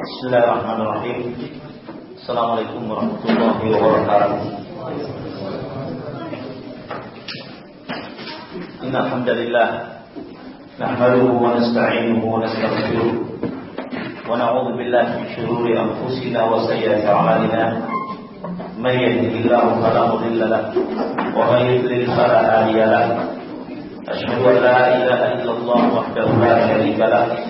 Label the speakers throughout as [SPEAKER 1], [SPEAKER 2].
[SPEAKER 1] Bismillahirrahmanirrahim. Assalamualaikum warahmatullahi wabarakatuh. Inna hamdalillah nahmaduhu wa nasta'inuhu wa nastaghfiruh wa na'udzu billahi min shururi anfusina wa sayyiati a'malina. Man yahdihillahu fala mudilla lahu wa man yudlil fala hadiya lahu. Ashhadu an la ilaha illallah wahdahu la sharika lahu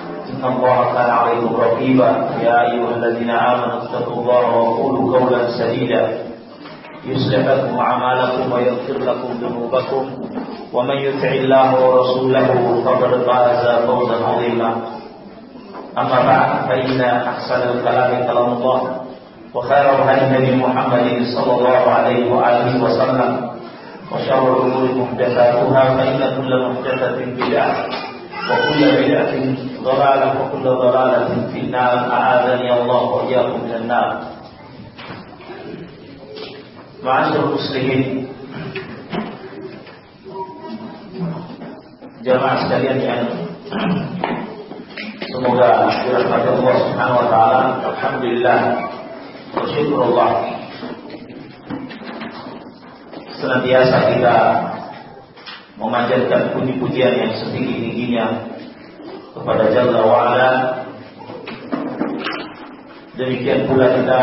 [SPEAKER 1] إن الله كان عليكم رقيبا. يا أيها الذين آمنوا اتقوا الله وقولوا قولا سديدا. يصلح لكم أعمالكم ويغفر لكم ذنوبكم. ومن يطع الله ورسوله فقد فاز فوزا عظيما. أما بعد فإن أحسن الكلام كلام الله. وخير الهدي محمد صلى الله عليه وآله وسلم. وشر الأمور محدثاتها فإن كل محدثة بدعة وكل بدعة ضلالة وكل ضلالة في النار أعاذني الله وإياكم من النار معاشر المسلمين jamaah sekalian yang semoga dirahmati Allah Subhanahu wa taala. Alhamdulillah bersyukurullah. Senantiasa kita memanjatkan puji-pujian yang setinggi-tingginya kepada Jalla wa'ala. Demikian pula kita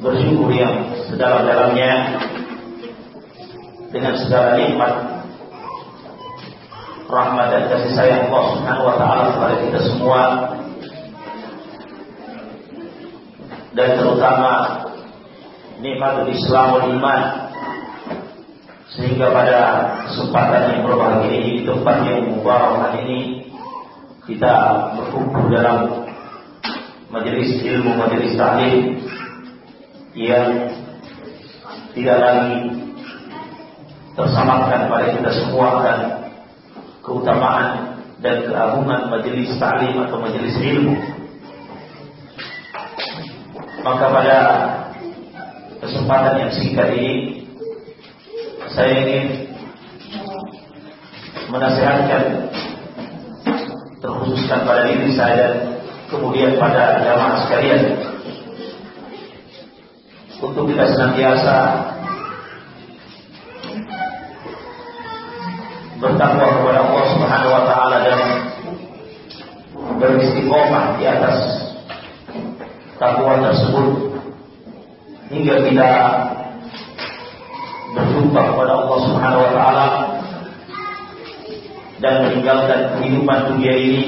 [SPEAKER 1] bersyukur yang sedalam-dalamnya dengan segala nikmat rahmat dan kasih sayang Allah Subhanahu wa taala kepada kita semua. Dan terutama nikmat Islam dan iman sehingga pada kesempatan yang berbahagia ini di tempat yang mubarak ini kita berkumpul dalam majelis ilmu majelis taklim yang tidak lagi tersamarkan pada kita semua dan keutamaan dan keagungan majelis taklim atau majelis ilmu. Maka pada kesempatan yang singkat ini saya ingin menasihatkan terkhususkan pada diri saya kemudian pada jamaah sekalian untuk kita senantiasa bertakwa kepada Allah Subhanahu wa taala dan beristiqomah di atas takwa tersebut hingga kita berjumpa kepada Allah Subhanahu wa taala dan meninggalkan kehidupan dunia ini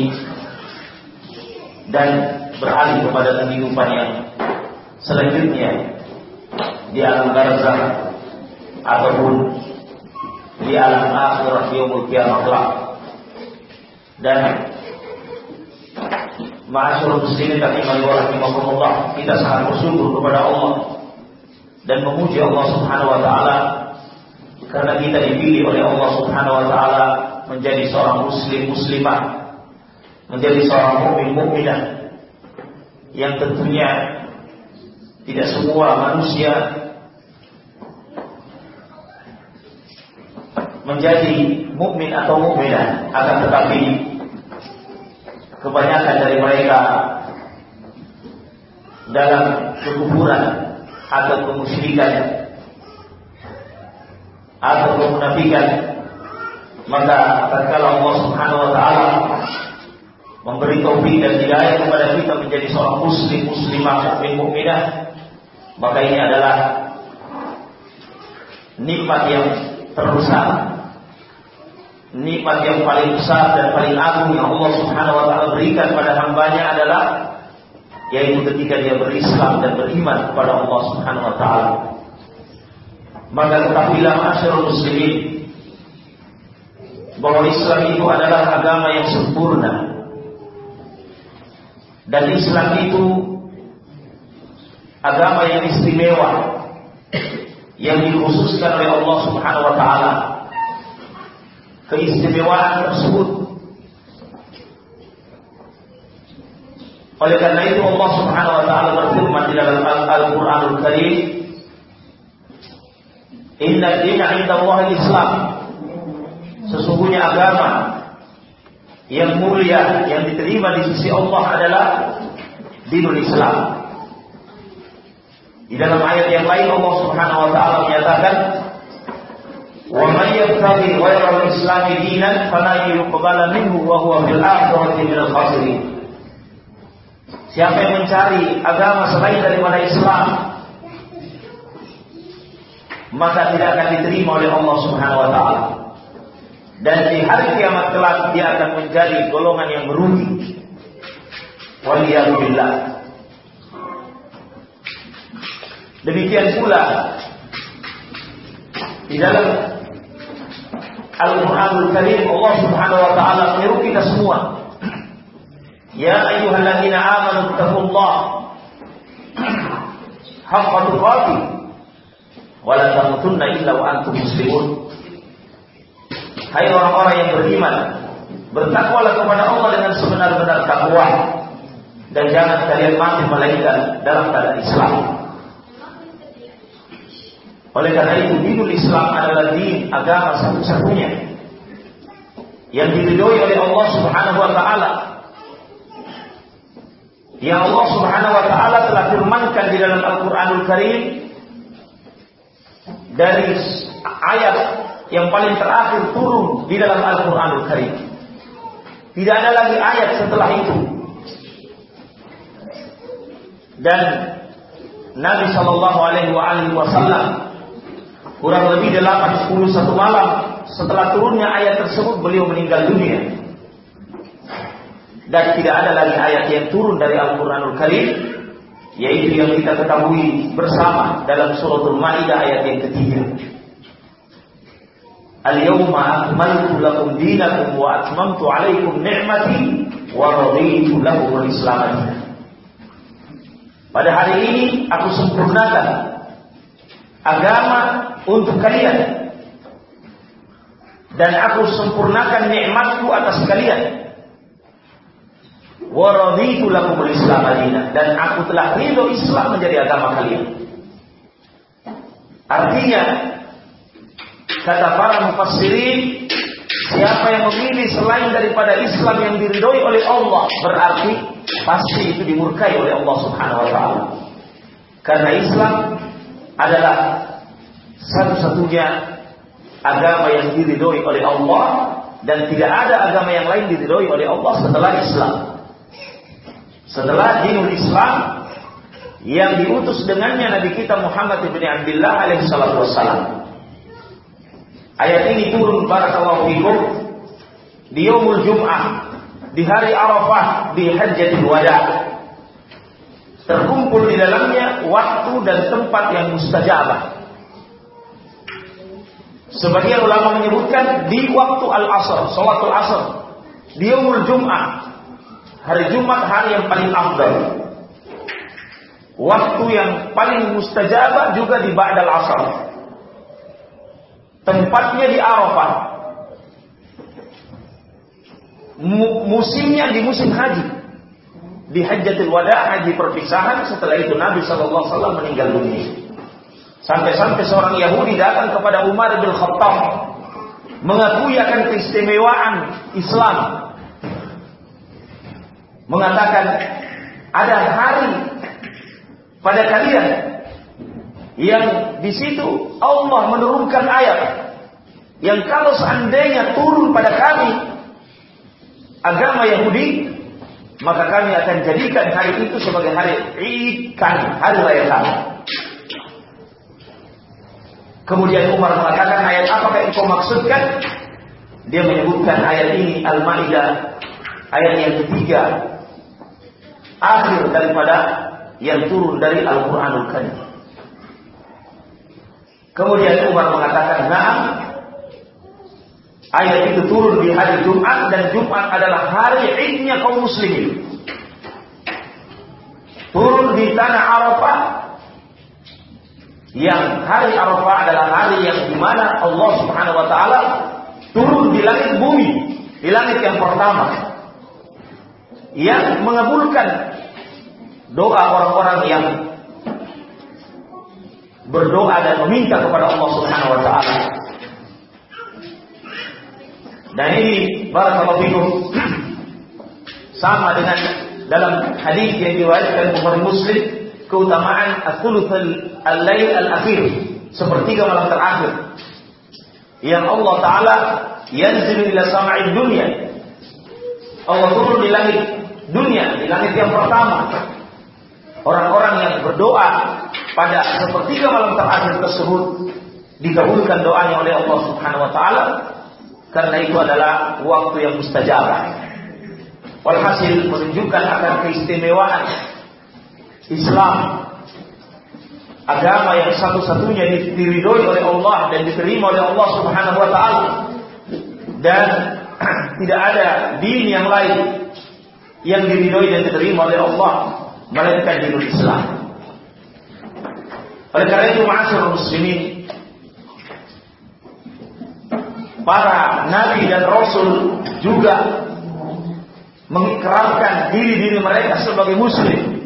[SPEAKER 1] dan beralih kepada kehidupan yang selanjutnya di alam barzah ataupun di alam akhirat yaumul kiamah dan Ma'asyurul muslimin rahimahullah rahimahullah kita sangat bersyukur kepada Allah dan memuji Allah Subhanahu wa taala karena kita dipilih oleh Allah Subhanahu wa taala menjadi seorang muslim muslimah menjadi seorang mukmin mukminah yang tentunya tidak semua manusia menjadi mukmin atau mukminah akan tetapi kebanyakan dari mereka dalam kekufuran atau kemusyrikan atau kemunafikan maka tatkala Allah Subhanahu wa taala memberi taufik dan hidayah kepada kita menjadi seorang muslim muslimah mukmin mukminah maka ini adalah nikmat yang terbesar nikmat yang paling besar dan paling agung yang Allah Subhanahu wa taala berikan pada hambanya adalah yaitu ketika dia berislam dan beriman kepada Allah Subhanahu wa taala. Maka ketahuilah masyarakat muslimin bahwa Islam itu adalah agama yang sempurna. Dan Islam itu agama yang istimewa yang dikhususkan oleh Allah Subhanahu wa taala. Keistimewaan tersebut Oleh karena itu Allah Subhanahu wa taala berfirman di dalam Al-Qur'anul Karim, "Inna dina 'inda Allah Islam." Sesungguhnya agama yang mulia yang diterima di sisi Allah adalah dinul Islam. Di dalam ayat yang lain Allah Subhanahu wa taala menyatakan Wa man yabtaghi ghayra al-islam dinan fala yuqbala minhu wa huwa fil akhirati minal khasirin. Siapa yang mencari agama selain daripada Islam maka tidak akan diterima oleh Allah Subhanahu wa taala. Dan di hari kiamat kelak dia akan menjadi golongan yang merugi. Waliyullah. Demikian pula di dalam Al-Qur'anul Karim Allah Subhanahu wa taala menyuruh kita semua. Ya ayyuhalladzina amanu taqullaha haqqa tuqatih wala tamutunna illa wa antum muslimun. Hai orang-orang yang beriman, bertakwalah kepada Allah dengan sebenar-benar takwa dan jangan kalian mati melainkan dalam keadaan Islam. Oleh karena itu, dinul Islam adalah din agama satu-satunya yang diridhoi oleh Allah Subhanahu wa taala. Yang Allah Subhanahu wa taala telah firmankan di dalam Al-Qur'anul Karim dari ayat yang paling terakhir turun di dalam Al-Qur'anul Karim. Tidak ada lagi ayat setelah itu. Dan Nabi Shallallahu Alaihi Wasallam kurang lebih 8 10 satu malam setelah turunnya ayat tersebut beliau meninggal dunia dan tidak ada lagi ayat yang turun dari Al-Quranul Karim yaitu yang kita ketahui bersama dalam suratul Maidah ayat yang ketiga. Al-yawma akmaltu lakum dinakum wa atmamtu alaikum ni'mati wa raditu lakum al-islam Pada hari ini aku sempurnakan agama untuk kalian. Dan aku sempurnakan nikmatku atas kalian Waraditu Islam dan aku telah ridho Islam menjadi agama kalian. Artinya kata para mufassirin siapa yang memilih selain daripada Islam yang diridhoi oleh Allah berarti pasti itu dimurkai oleh Allah Subhanahu wa taala. Karena Islam adalah satu-satunya agama yang diridhoi oleh Allah dan tidak ada agama yang lain diridhoi oleh Allah setelah Islam. Setelah dinul Islam yang diutus dengannya Nabi kita Muhammad bin Abdullah alaihi salatu wassalam. Ayat ini turun barakallahu fikum di yaumul Jum'ah, di hari Arafah, di Hajjatul Wada. Terkumpul di dalamnya waktu dan tempat yang mustajabah. Sebagian ulama menyebutkan di waktu al-asr, salatul asr, di yaumul Jum'ah, Hari Jumat hari yang paling afdal. Waktu yang paling mustajabah juga di Ba'dal Asar. Tempatnya di Arafah. Musimnya di musim haji. Di Hajjatul Wada, haji perpisahan, setelah itu Nabi SAW meninggal dunia. Sampai-sampai seorang Yahudi datang kepada Umar bin Khattab mengakui akan keistimewaan Islam mengatakan ada hari pada kalian yang di situ Allah menurunkan ayat yang kalau seandainya turun pada kami agama Yahudi maka kami akan jadikan hari itu sebagai hari Id kami, hari raya kami. Kemudian Umar mengatakan ayat apa yang kau maksudkan? Dia menyebutkan ayat ini Al-Maidah ayat yang ketiga akhir daripada yang turun dari Al-Quranul Karim. Kemudian Umar mengatakan, nah, ayat itu turun di hari Jumat dan Jumat adalah hari idnya kaum muslimin. Turun di tanah Arafah yang hari Arafah adalah hari yang di mana Allah Subhanahu Wa Taala turun di langit bumi, di langit yang pertama, yang mengabulkan doa orang-orang yang berdoa dan meminta kepada Allah Subhanahu wa taala. Dan ini barakallahu fikum sama dengan dalam hadis yang diriwayatkan Bukhari Muslim keutamaan ats-tsuluts al-lail al-akhir, sepertiga malam terakhir. Yang Allah taala yanzilu ila sama'id dunya. Allah turun di langit dunia, di langit yang pertama Orang-orang yang berdoa pada sepertiga malam terakhir tersebut dikabulkan doanya oleh Allah Subhanahu wa taala. Karena itu adalah waktu yang mustajab. Walhasil menunjukkan akan keistimewaan Islam. Agama yang satu-satunya diridhoi oleh Allah dan diterima oleh Allah Subhanahu wa taala. Dan tidak ada din yang lain yang diridhoi dan diterima oleh Allah melainkan dinul Islam. Oleh karena itu ma'asyar muslimin para nabi dan rasul juga mengikrarkan diri-diri mereka sebagai muslim.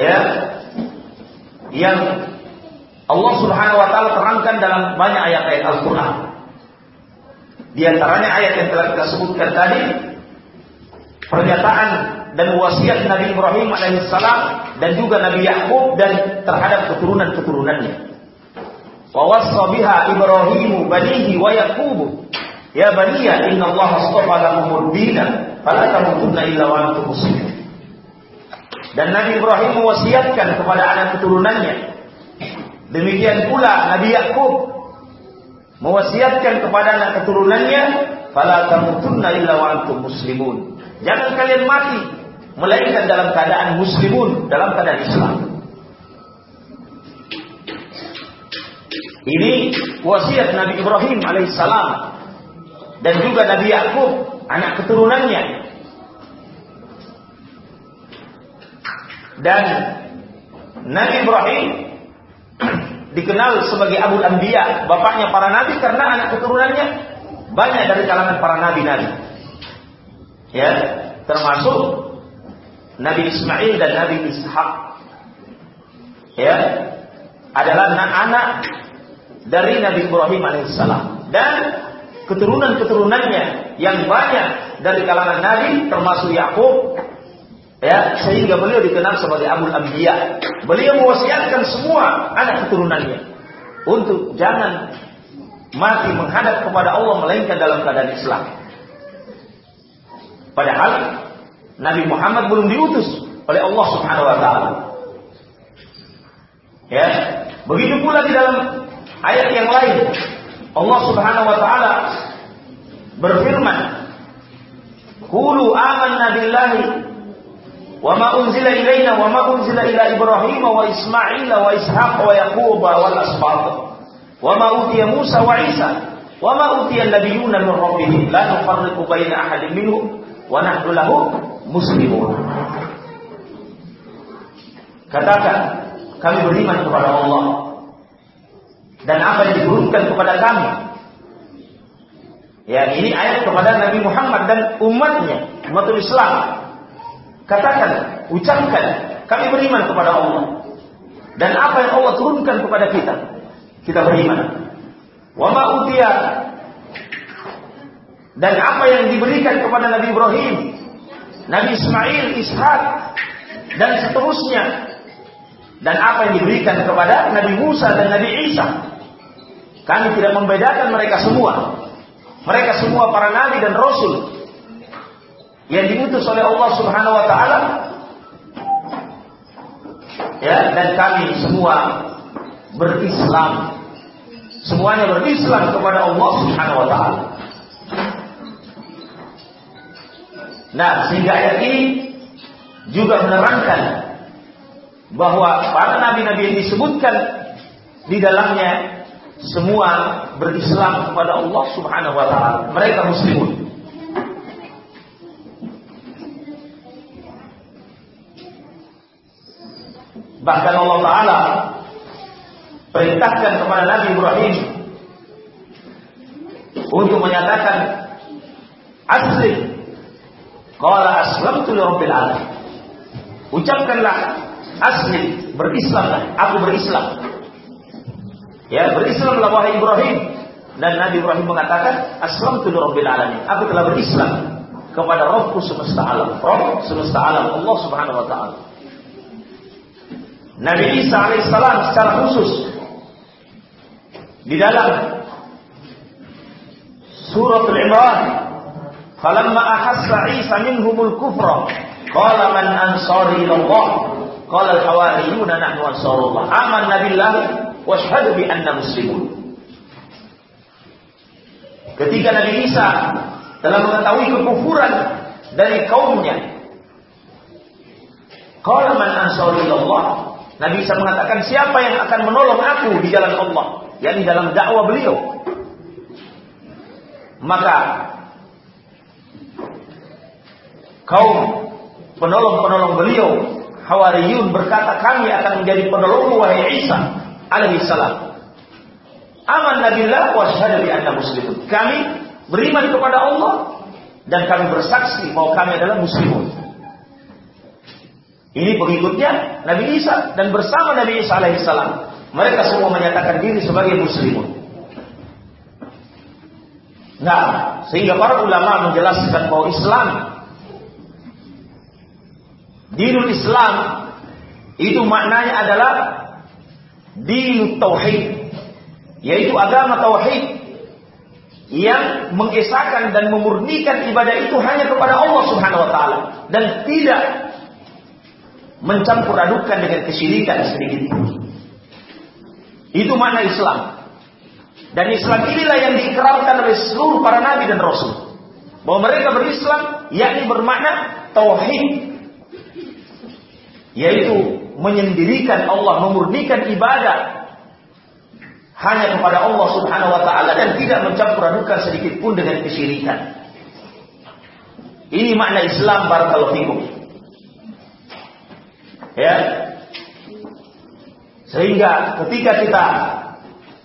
[SPEAKER 1] Ya. Yang Allah Subhanahu wa taala terangkan dalam banyak ayat-ayat Al-Qur'an. Di antaranya ayat yang telah kita sebutkan tadi pernyataan dan wasiat Nabi Ibrahim alaihissalam dan juga Nabi Yakub dan terhadap keturunan-keturunannya. Wa wassa biha Ibrahim banihi wa Yaqub ya baniya inna Allah astafa lakumud dina fala tamutunna illa wa antum muslimun. Dan Nabi Ibrahim mewasiatkan kepada anak keturunannya. Demikian pula Nabi Yakub mewasiatkan kepada anak keturunannya fala tamutunna illa wa antum muslimun. Jangan kalian mati melainkan dalam keadaan muslimun, dalam keadaan Islam. Ini wasiat Nabi Ibrahim alaihissalam dan juga Nabi Yakub anak keturunannya. Dan Nabi Ibrahim dikenal sebagai Abu Anbiya, bapaknya para nabi karena anak keturunannya banyak dari kalangan para nabi-nabi ya termasuk Nabi Ismail dan Nabi Ishak ya adalah anak-anak dari Nabi Ibrahim alaihissalam dan keturunan-keturunannya yang banyak dari kalangan Nabi termasuk Yakub ya sehingga beliau dikenal sebagai Abu Anbiya. Beliau mewasiatkan semua anak keturunannya untuk jangan mati menghadap kepada Allah melainkan dalam keadaan Islam. Padahal Nabi Muhammad belum diutus oleh Allah Subhanahu wa taala. Ya, begitu pula di dalam ayat yang lain Allah Subhanahu wa taala berfirman, "Qulu amanna billahi wa ma unzila ilaina wa ma unzila ila Ibrahim wa Ismail wa Ishaq wa Yaqub wal asbaq wa ma utiya Musa wa Isa wa ma utiya an-nabiyyuna min rabbihim la nufarriqu baina ahadin minhum wa nahnu lahu muslimun. Katakan, kami beriman kepada Allah dan apa yang diturunkan kepada kami. Ya, ini ayat kepada Nabi Muhammad dan umatnya, umatul Islam. Katakan, ucapkan, kami beriman kepada Allah. Dan apa yang Allah turunkan kepada kita, kita beriman. Wa ma dan apa yang diberikan kepada Nabi Ibrahim, Nabi Ismail, Ishak, dan seterusnya. Dan apa yang diberikan kepada Nabi Musa dan Nabi Isa. Kami tidak membedakan mereka semua. Mereka semua para nabi dan rasul yang diutus oleh Allah Subhanahu wa taala. Ya, dan kami semua berislam. Semuanya berislam kepada Allah Subhanahu wa taala. Nah, sehingga ayat ini juga menerangkan bahwa para nabi-nabi yang disebutkan di dalamnya semua berislam kepada Allah Subhanahu wa taala. Mereka muslimun. Bahkan Allah Ta'ala perintahkan kepada Nabi Ibrahim untuk menyatakan asli Qala aslamtu li rabbil alamin. Ucapkanlah asli berislamlah, aku berislam. Ya, berislamlah wahai Ibrahim. Dan Nabi Ibrahim mengatakan, aslamtu li rabbil alamin. Aku telah berislam kepada Rabbku semesta alam. Rabb semesta alam Allah Subhanahu wa taala. Nabi Isa alaihissalam secara khusus di dalam surat Al-Imran falamma ahassa Isa minhumul kufra qala man ansari ilallah qala al-hawariyuna nahnu ansarullah. Amanna billah wa shahadu bi anna muslimun. Ketika Nabi Isa telah mengetahui kekufuran dari kaumnya qala man ansari ilallah Nabi Isa mengatakan siapa yang akan menolong aku di jalan Allah, yakni dalam dakwah beliau. Maka kaum penolong-penolong beliau Hawariyun berkata kami akan menjadi penolong wahai Isa alaihi salam. Aman nabilah wa syahadu bi anna muslimun. Kami beriman kepada Allah dan kami bersaksi bahwa kami adalah muslimun. Ini pengikutnya Nabi Isa dan bersama Nabi Isa alaihissalam. Mereka semua menyatakan diri sebagai muslimun. Nah, sehingga para ulama menjelaskan bahwa Islam Dinul Islam itu maknanya adalah dinul tauhid yaitu agama tauhid yang mengesahkan dan memurnikan ibadah itu hanya kepada Allah Subhanahu wa taala dan tidak mencampur adukan dengan kesyirikan sedikit Itu makna Islam. Dan Islam inilah yang diikrarkan oleh seluruh para nabi dan rasul. Bahwa mereka berislam yakni bermakna tauhid. Yaitu menyendirikan Allah, memurnikan ibadah hanya kepada Allah Subhanahu wa taala dan tidak mencampur adukan sedikit pun dengan kesyirikan. Ini makna Islam barakallahu fikum. Ya. Sehingga ketika kita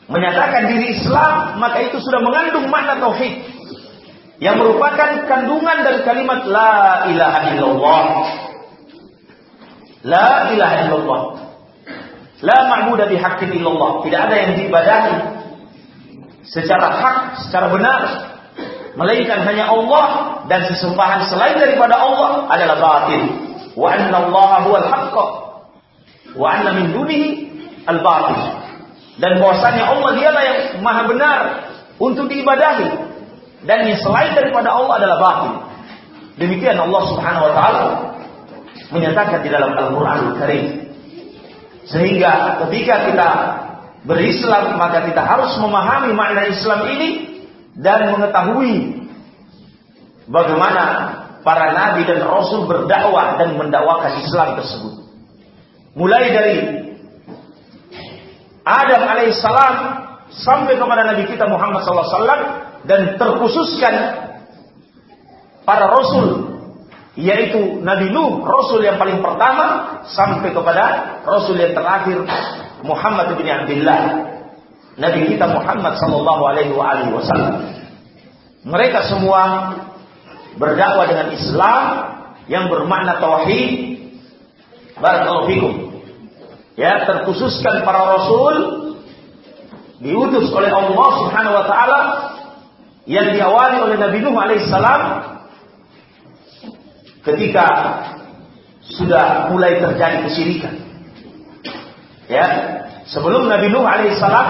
[SPEAKER 1] menyatakan diri Islam, maka itu sudah mengandung makna tauhid yang merupakan kandungan dari kalimat la ilaha illallah. La ilaha illallah. La ma'budu bihaqqin illallah. Tidak ada yang diibadahi secara hak, secara benar melainkan hanya Allah dan sesembahan selain daripada Allah adalah batil. Wa anna Allah huwal haqq wa anna min dunihi al batil dan bahwasanya Allah dialah yang maha benar untuk diibadahi. Dan yang selain daripada Allah adalah batil. Demikian Allah Subhanahu wa taala menyatakan di dalam Al-Qur'anul Karim sehingga ketika kita berislam maka kita harus memahami makna Islam ini dan mengetahui bagaimana para nabi dan rasul berdakwah dan mendakwakan Islam tersebut. Mulai dari Adam alaihissalam sampai kepada Nabi kita Muhammad SAW dan terkhususkan para rasul yaitu Nabi Nuh, rasul yang paling pertama sampai kepada rasul yang terakhir Muhammad bin Abdullah. Nabi kita Muhammad sallallahu alaihi wasallam. Mereka semua berdakwah dengan Islam yang bermakna tauhid. Barakallahu. Ya, terkhususkan para rasul diutus oleh Allah Subhanahu wa taala yang diawali oleh Nabi Nuh alaihissalam ketika sudah mulai terjadi kesyirikan. Ya, sebelum Nabi Nuh alaihissalam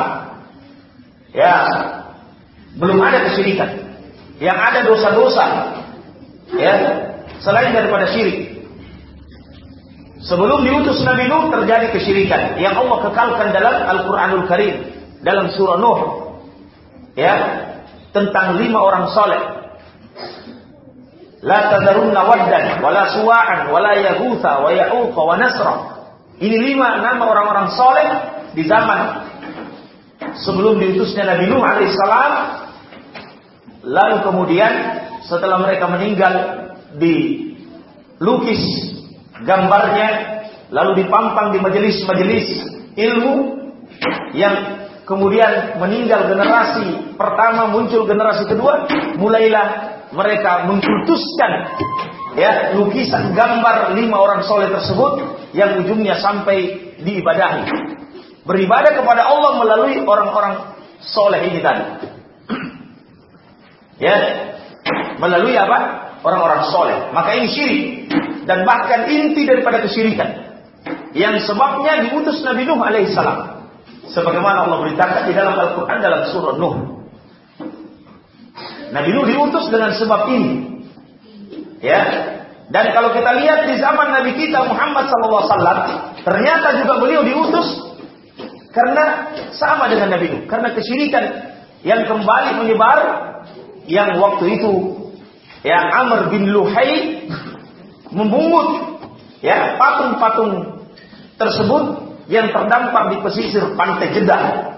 [SPEAKER 1] ya belum ada kesyirikan. Yang ada dosa-dosa ya selain daripada syirik. Sebelum diutus Nabi Nuh terjadi kesyirikan yang Allah kekalkan dalam Al-Qur'anul Karim dalam surah Nuh. Ya, tentang lima orang soleh. La tadarunna waddan, wala suwa'an, wala yaghutha, wa ya'uqa, wa nasra. Ini lima nama orang-orang soleh di zaman sebelum diutusnya Nabi Nuh alaihissalam. Lalu kemudian setelah mereka meninggal dilukis gambarnya lalu dipampang di majelis-majelis ilmu yang kemudian meninggal generasi pertama muncul generasi kedua mulailah mereka mengkultuskan ya lukisan gambar lima orang soleh tersebut yang ujungnya sampai diibadahi. Beribadah kepada Allah melalui orang-orang soleh ini tadi. Ya melalui apa? Orang-orang soleh. Maka ini syirik. Dan bahkan inti daripada kesyirikan yang sebabnya diutus Nabi Nuh alaihissalam. Sebagaimana Allah beritakan di dalam Al-Quran dalam surah Nuh. Nabi Nuh diutus dengan sebab ini. Ya. Dan kalau kita lihat di zaman Nabi kita Muhammad SAW, ternyata juga beliau diutus karena sama dengan Nabi Nuh. Karena kesyirikan yang kembali menyebar yang waktu itu yang Amr bin Luhai memungut ya patung-patung tersebut yang terdampar di pesisir pantai Jeddah.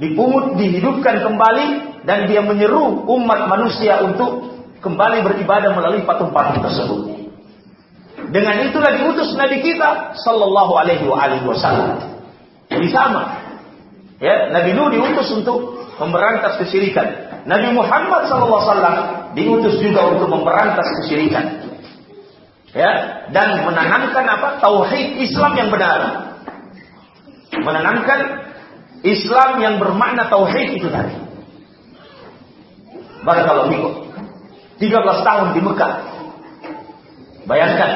[SPEAKER 1] Dipungut, dihidupkan kembali dan dia menyeru umat manusia untuk kembali beribadah melalui patung-patung tersebut. Dengan itulah diutus Nabi kita sallallahu alaihi wasallam. Jadi sama. Ya, Nabi Nuh diutus untuk memberantas kesyirikan. Nabi Muhammad sallallahu alaihi wasallam diutus juga untuk memberantas kesyirikan. Ya, dan menanamkan apa? Tauhid Islam yang benar menanamkan Islam yang bermakna tauhid itu tadi. Barakallahu fikum. 13 tahun di Mekah. Bayangkan,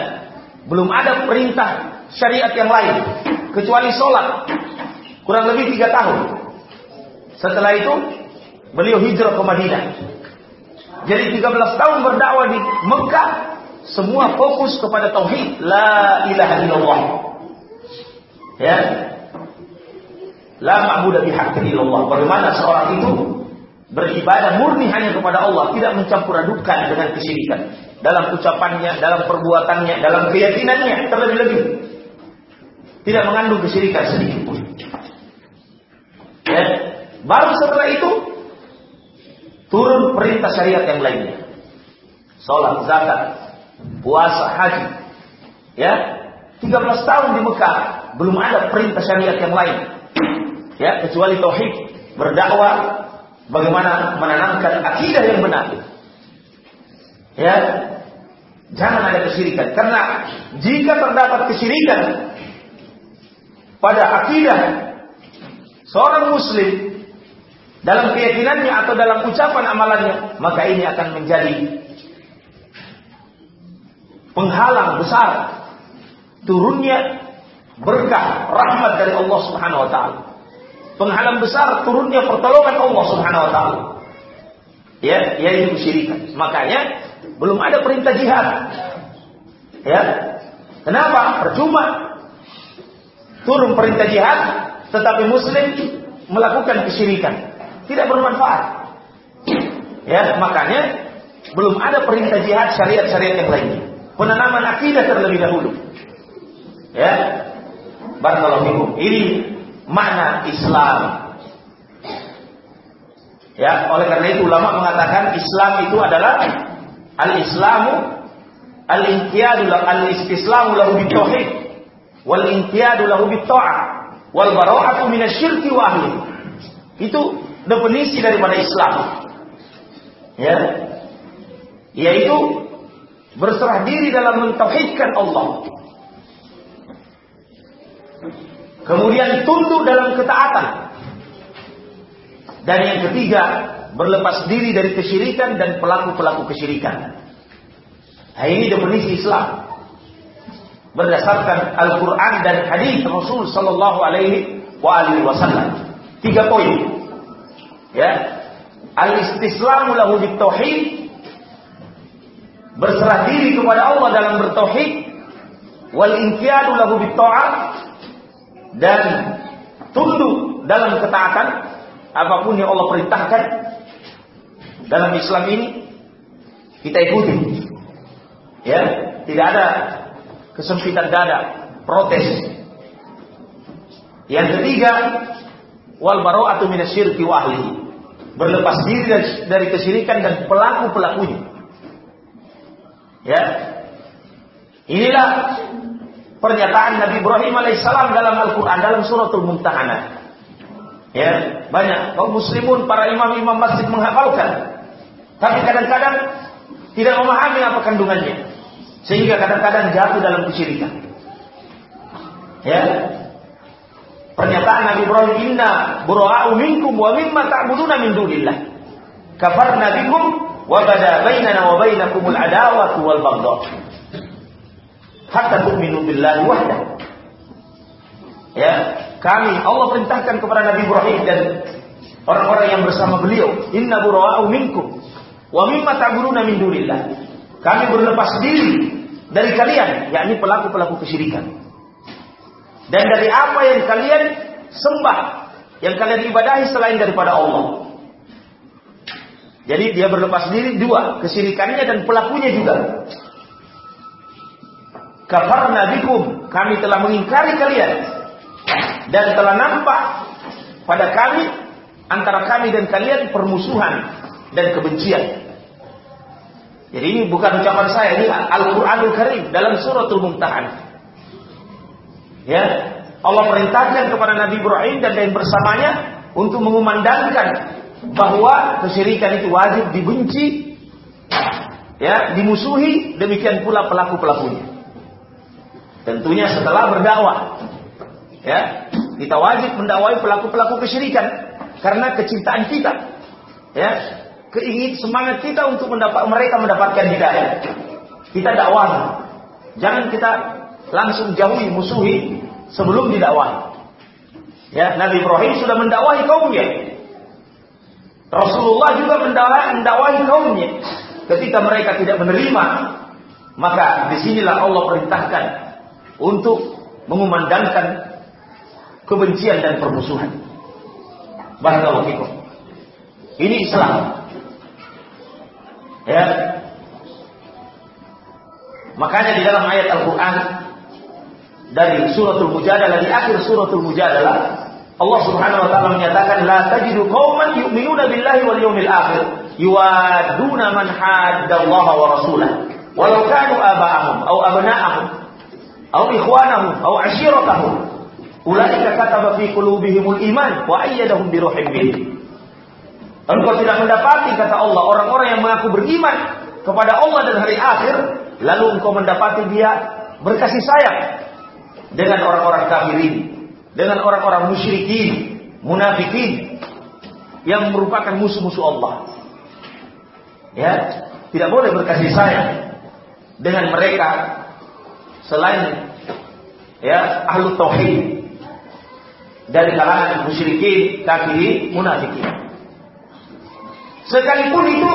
[SPEAKER 1] belum ada perintah syariat yang lain kecuali sholat. Kurang lebih tiga tahun. Setelah itu, beliau hijrah ke Madinah. Jadi 13 tahun berdakwah di Mekah, semua fokus kepada tauhid, la ilaha illallah. Ya, La ma'budu bihaqqin illallah. Bagaimana seorang itu beribadah murni hanya kepada Allah, tidak mencampur adukan dengan kesyirikan dalam ucapannya, dalam perbuatannya, dalam keyakinannya terlebih-lebih. Tidak mengandung kesyirikan sedikit pun. Ya. Baru setelah itu turun perintah syariat yang lainnya. Salat, zakat, puasa, haji. Ya, 13 tahun di Mekah belum ada perintah syariat yang lain ya kecuali tauhid berdakwah bagaimana menanamkan akidah yang benar. Ya. Jangan ada kesyirikan. Karena jika terdapat kesyirikan pada akidah seorang muslim dalam keyakinannya atau dalam ucapan amalannya maka ini akan menjadi penghalang besar turunnya berkah rahmat dari Allah Subhanahu wa taala penghalang besar turunnya pertolongan Allah Subhanahu wa taala. Ya, yaitu kesyirikan. Makanya belum ada perintah jihad. Ya. Kenapa? Percuma turun perintah jihad tetapi muslim melakukan kesyirikan. Tidak bermanfaat. Ya, makanya belum ada perintah jihad syariat-syariat yang lainnya. Penanaman akidah terlebih dahulu. Ya. Barakallahu Ini makna Islam. Ya, oleh karena itu ulama mengatakan Islam itu adalah al-Islamu al-inqiyadu al-istislamu lahu bitauhid wal inqiyadu lahu bitta'ah wal bara'atu minasyirki wa ahli. Itu definisi daripada Islam. Ya. Yaitu berserah diri dalam mentauhidkan Allah Kemudian tunduk dalam ketaatan. Dan yang ketiga, berlepas diri dari kesyirikan dan pelaku-pelaku kesyirikan. Nah, ini definisi Islam. Berdasarkan Al-Quran dan hadis Rasul Sallallahu Alaihi Wasallam. Tiga poin. Ya, al-istislamu lahu bitauhid berserah diri kepada Allah dalam bertauhid wal inqiyadu lahu bitta'ah dan tunduk dalam ketaatan apa pun yang Allah perintahkan dalam Islam ini kita ikuti. Ya, tidak ada kesempitan dada, protes. Yang ketiga, wal bara'atu minasyirki wa ahlihi. Berlepas diri dari, dari kesyirikan dan pelaku-pelakunya. Ya. Inilah pernyataan Nabi Ibrahim alaihissalam dalam Al-Quran dalam suratul Mumtahanah. Ya, banyak kaum muslimun para imam-imam masjid menghafalkan. Tapi kadang-kadang tidak memahami apa kandungannya. Sehingga kadang-kadang jatuh dalam kesyirikan. Ya. Pernyataan Nabi Ibrahim inna bura'u minkum wa mimma ta'buduna min dunillah. Kafarna bikum wa bada bainana wa bainakumul adawatu wal baghdha. Hatta tu'minu billahi wahdah. Ya, kami Allah perintahkan kepada Nabi Ibrahim dan orang-orang yang bersama beliau, inna bura'u minkum wa mimma ta'buduna min dunillah. Kami berlepas diri dari kalian, yakni pelaku-pelaku kesyirikan. Dan dari apa yang kalian sembah, yang kalian ibadahi selain daripada Allah. Jadi dia berlepas diri dua, kesyirikannya dan pelakunya juga. Kafarna bikum, kami telah mengingkari kalian dan telah nampak pada kami antara kami dan kalian permusuhan dan kebencian. Jadi ini bukan ucapan saya, ini Al-Qur'anul Karim dalam suratul Mumtahan. Ya, Allah perintahkan kepada Nabi Ibrahim dan yang bersamanya untuk mengumandangkan bahwa kesyirikan itu wajib dibenci, ya, dimusuhi, demikian pula pelaku-pelakunya. Tentunya setelah berdakwah. Ya, kita wajib mendakwai pelaku-pelaku kesyirikan karena kecintaan kita. Ya, keingin semangat kita untuk mendapat mereka mendapatkan hidayah. Kita dakwah. Jangan kita langsung jauhi musuhi sebelum didakwahi. Ya, Nabi Ibrahim sudah mendakwahi kaumnya. Rasulullah juga mendakwahi kaumnya. Ketika mereka tidak menerima, maka di sinilah Allah perintahkan untuk mengumandangkan kebencian dan permusuhan. Barakallahu fikum. Ini Islam. Ya. Makanya di dalam ayat Al-Qur'an dari suratul Mujadalah di akhir suratul Mujadalah Allah Subhanahu wa taala menyatakan la tajidu qauman yu'minuna billahi wal yawmil akhir yuwaduna man haddallaha wa rasulahu walau kanu aba'ahum aw abna'ahum aw ikhwanahum aw ashiratahum Ulaika kataba fi qulubihimul iman wa ayyadahum bi ruhin. Engkau tidak mendapati kata Allah orang-orang yang mengaku beriman kepada Allah dan hari akhir lalu engkau mendapati dia berkasih sayang dengan orang-orang kafirin, dengan orang-orang musyrikin, munafikin yang merupakan musuh-musuh Allah. Ya, tidak boleh berkasih sayang dengan mereka selain ya ahlu tauhid dari kalangan musyrikin, kafirin, munafikin. Sekalipun itu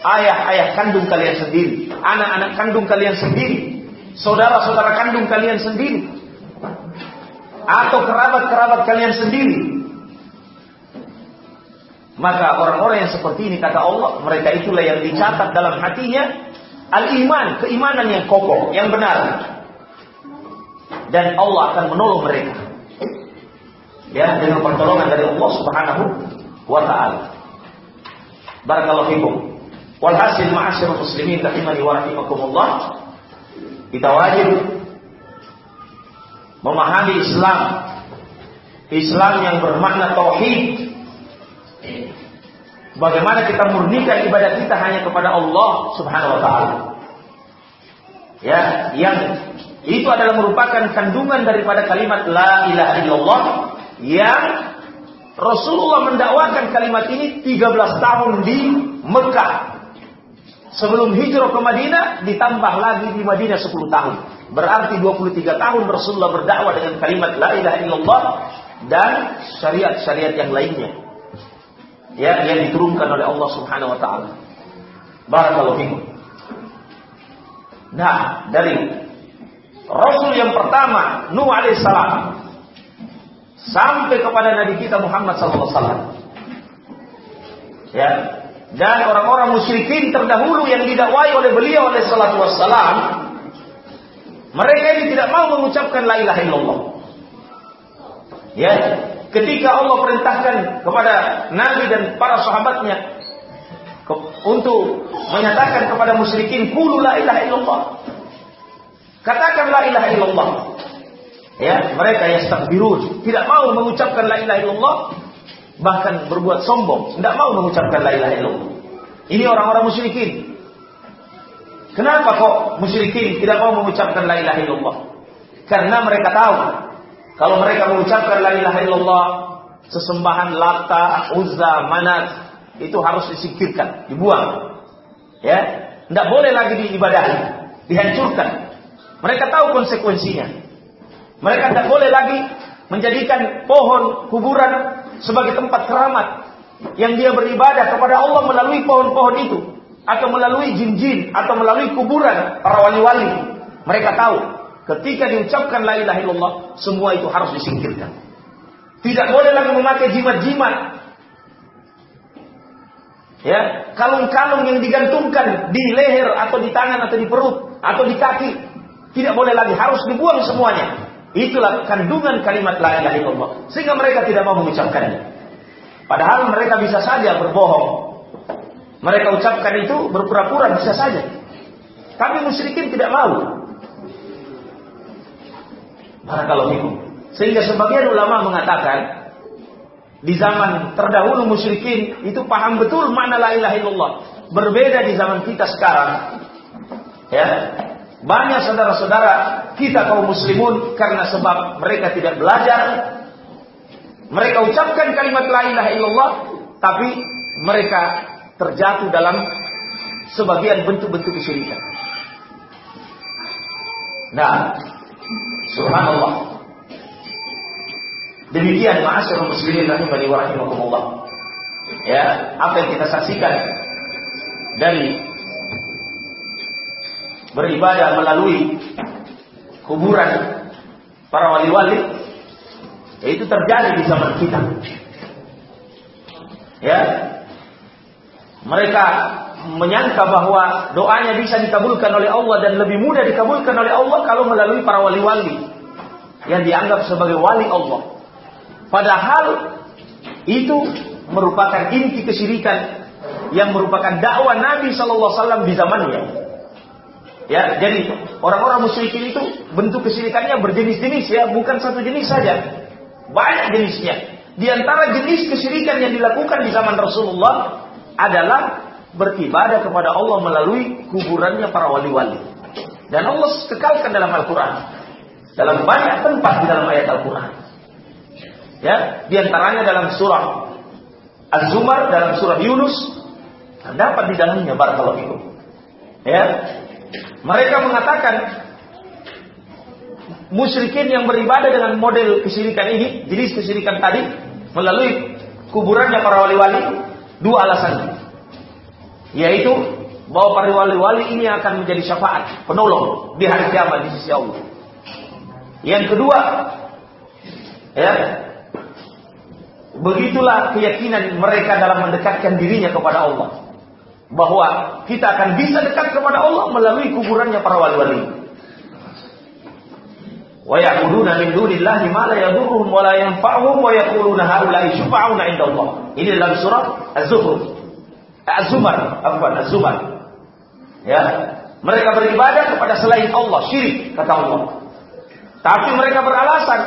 [SPEAKER 1] ayah-ayah kandung kalian sendiri, anak-anak kandung kalian sendiri, saudara-saudara kandung kalian sendiri, atau kerabat-kerabat kalian sendiri. Maka orang-orang yang seperti ini kata Allah, mereka itulah yang dicatat dalam hatinya al-iman, keimanan yang kokoh, yang benar. Dan Allah akan menolong mereka ya dengan pertolongan dari Allah Subhanahu wa taala. Barakallahu fikum. Walhasil ma'asyir muslimin rahimani wa rahimakumullah. Kita wajib memahami Islam. Islam yang bermakna tauhid. Bagaimana kita murnikan ibadah kita hanya kepada Allah Subhanahu wa taala. Ya, yang itu adalah merupakan kandungan daripada kalimat la ilaha illallah yang Rasulullah mendakwakan kalimat ini 13 tahun di Mekah. Sebelum hijrah ke Madinah ditambah lagi di Madinah 10 tahun. Berarti 23 tahun Rasulullah berdakwah dengan kalimat la ilaha illallah dan syariat-syariat yang lainnya. Ya, yang diturunkan oleh Allah Subhanahu wa taala. Barakallahu. Nah, dari Rasul yang pertama Nuh alaihissalam sampai kepada Nabi kita Muhammad SAW. Ya, dan orang-orang musyrikin terdahulu yang didakwai oleh beliau oleh salatu wassalam, mereka ini tidak mau mengucapkan la ilaha illallah. Ya, ketika Allah perintahkan kepada Nabi dan para sahabatnya untuk menyatakan kepada musyrikin qulu la ilaha illallah. Katakan la ilaha illallah. Ya, mereka yang takbirun, tidak mau mengucapkan la ilaha illallah, bahkan berbuat sombong, tidak mau mengucapkan la ilaha illallah. Ini orang-orang musyrikin. Kenapa kok musyrikin tidak mau mengucapkan la ilaha illallah? Karena mereka tahu kalau mereka mengucapkan la ilaha illallah, sesembahan Lata, Uzza, Manat itu harus disingkirkan, dibuang. Ya, tidak boleh lagi diibadahi, dihancurkan. Mereka tahu konsekuensinya. Mereka tidak boleh lagi menjadikan pohon kuburan sebagai tempat keramat yang dia beribadah kepada Allah melalui pohon-pohon itu atau melalui jin-jin atau melalui kuburan para wali-wali. Mereka tahu ketika diucapkan la ilaha illallah semua itu harus disingkirkan. Tidak boleh lagi memakai jimat-jimat. Ya, kalung-kalung yang digantungkan di leher atau di tangan atau di perut atau di kaki tidak boleh lagi harus dibuang semuanya. Itulah kandungan kalimat la ilaha illallah. Sehingga mereka tidak mau mengucapkannya. Padahal mereka bisa saja berbohong. Mereka ucapkan itu berpura-pura bisa saja. Tapi musyrikin tidak mau. Barakallahu fikum. Sehingga sebagian ulama mengatakan di zaman terdahulu musyrikin itu paham betul makna la ilaha illallah. Berbeda di zaman kita sekarang. Ya, banyak saudara-saudara kita kaum muslimun karena sebab mereka tidak belajar. Mereka ucapkan kalimat la ilaha illallah tapi mereka terjatuh dalam sebagian bentuk-bentuk kesyirikan. Nah, subhanallah. Demikian ma'asyarul muslimin rahimani wa rahimakumullah. Ya, apa yang kita saksikan dari beribadah melalui kuburan para wali-wali itu terjadi di zaman kita. Ya. Mereka menyangka bahwa doanya bisa dikabulkan oleh Allah dan lebih mudah dikabulkan oleh Allah kalau melalui para wali-wali yang dianggap sebagai wali Allah. Padahal itu merupakan inti kesyirikan yang merupakan dakwah Nabi Shallallahu Alaihi Wasallam di zamannya. Ya, jadi orang-orang musyrikin itu bentuk kesyirikannya berjenis-jenis ya, bukan satu jenis saja. Banyak jenisnya. Di antara jenis kesyirikan yang dilakukan di zaman Rasulullah adalah beribadah kepada Allah melalui kuburannya para wali-wali. Dan Allah kekalkan dalam Al-Quran. Dalam banyak tempat di dalam ayat Al-Quran. Ya, di antaranya dalam surah Az-Zumar, dalam surah Yunus, terdapat di dalamnya barakallahu. Ya, mereka mengatakan musyrikin yang beribadah dengan model kesyirikan ini, jenis kesyirikan tadi, melalui kuburannya para wali-wali, dua alasan. Yaitu bahwa para wali-wali ini akan menjadi syafaat, penolong di hari kiamat di sisi Allah. Yang kedua, ya, begitulah keyakinan mereka dalam mendekatkan dirinya kepada Allah bahwa kita akan bisa dekat kepada Allah melalui kuburannya para wali-wali. Wa ya'buduna min dunillahi ma la yadurruhum wa la yanfa'uhum wa yaquluna haula'i syufa'una 'inda Allah. Ini dalam surah Az-Zukhruf. Az-Zumar, apa Az-Zumar. Ya, mereka beribadah kepada selain Allah, syirik kata Allah. Tapi mereka beralasan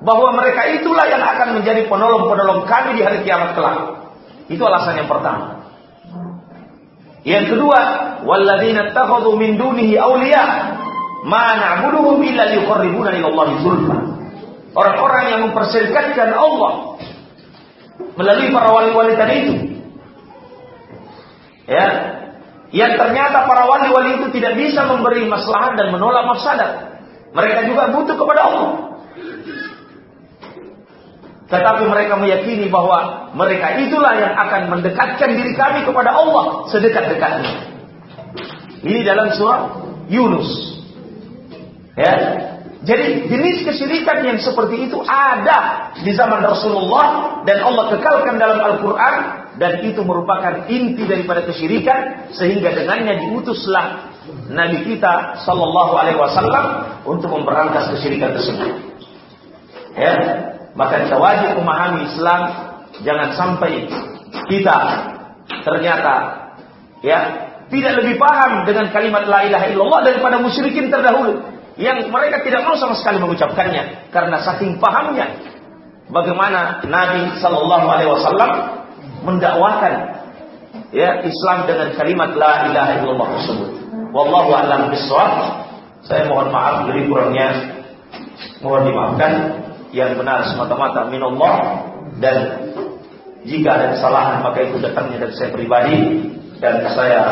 [SPEAKER 1] bahwa mereka itulah yang akan menjadi penolong-penolong kami di hari kiamat kelak. Itu alasan yang pertama. Yang kedua, walladzina takhadhu min dunihi awliya ma na'buduhum illa liqarribuna ila Allah zulfa. Orang-orang yang memperserikatkan Allah melalui para wali-wali tadi itu. Ya, yang ternyata para wali-wali itu tidak bisa memberi maslahat dan menolak mafsadat. Mereka juga butuh kepada Allah. Tetapi mereka meyakini bahwa mereka itulah yang akan mendekatkan diri kami kepada Allah sedekat-dekatnya. Ini dalam surah Yunus. Ya. Jadi jenis kesyirikan yang seperti itu ada di zaman Rasulullah dan Allah kekalkan dalam Al-Quran dan itu merupakan inti daripada kesyirikan sehingga dengannya diutuslah Nabi kita Sallallahu Alaihi Wasallam untuk memberantas kesyirikan tersebut. Ya, maka kita wajib memahami Islam jangan sampai kita ternyata ya tidak lebih paham dengan kalimat la ilaha illallah daripada musyrikin terdahulu yang mereka tidak mau sama sekali mengucapkannya karena saking pahamnya bagaimana Nabi Shallallahu Alaihi Wasallam mendakwakan ya Islam dengan kalimat la ilaha illallah tersebut. Wallahu a'lam bishawab. Saya mohon maaf dari kurangnya. Mohon dimaafkan yang benar semata-mata minallah dan jika ada kesalahan maka itu datangnya dari saya pribadi dan saya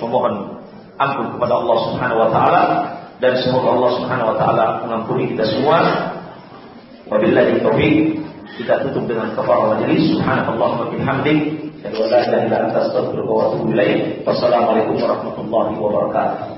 [SPEAKER 1] memohon ampun kepada Allah Subhanahu wa taala dan semoga Allah Subhanahu wa taala mengampuni kita semua. Wabillahi taufiq. Kita tutup dengan kafaraah majelis. Subhanallah wa. Asyhadu an la ilaha illa anta astaghfiruka wa atubu ilaik. Wassalamualaikum warahmatullahi wabarakatuh.